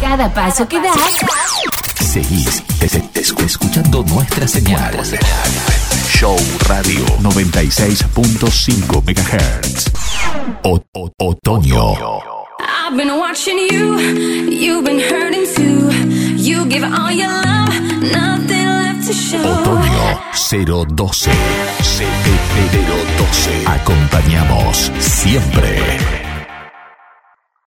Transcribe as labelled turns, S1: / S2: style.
S1: cada paso que das.
S2: Seguís te- te- te- escuchando nuestra señal. Show Radio 96.5 MHz. O- o- otoño.
S3: I've been watching you, you've been hurting too. You give all your love, nothing left to show.
S2: Otoño 012. CPP 012. Acompañamos siempre.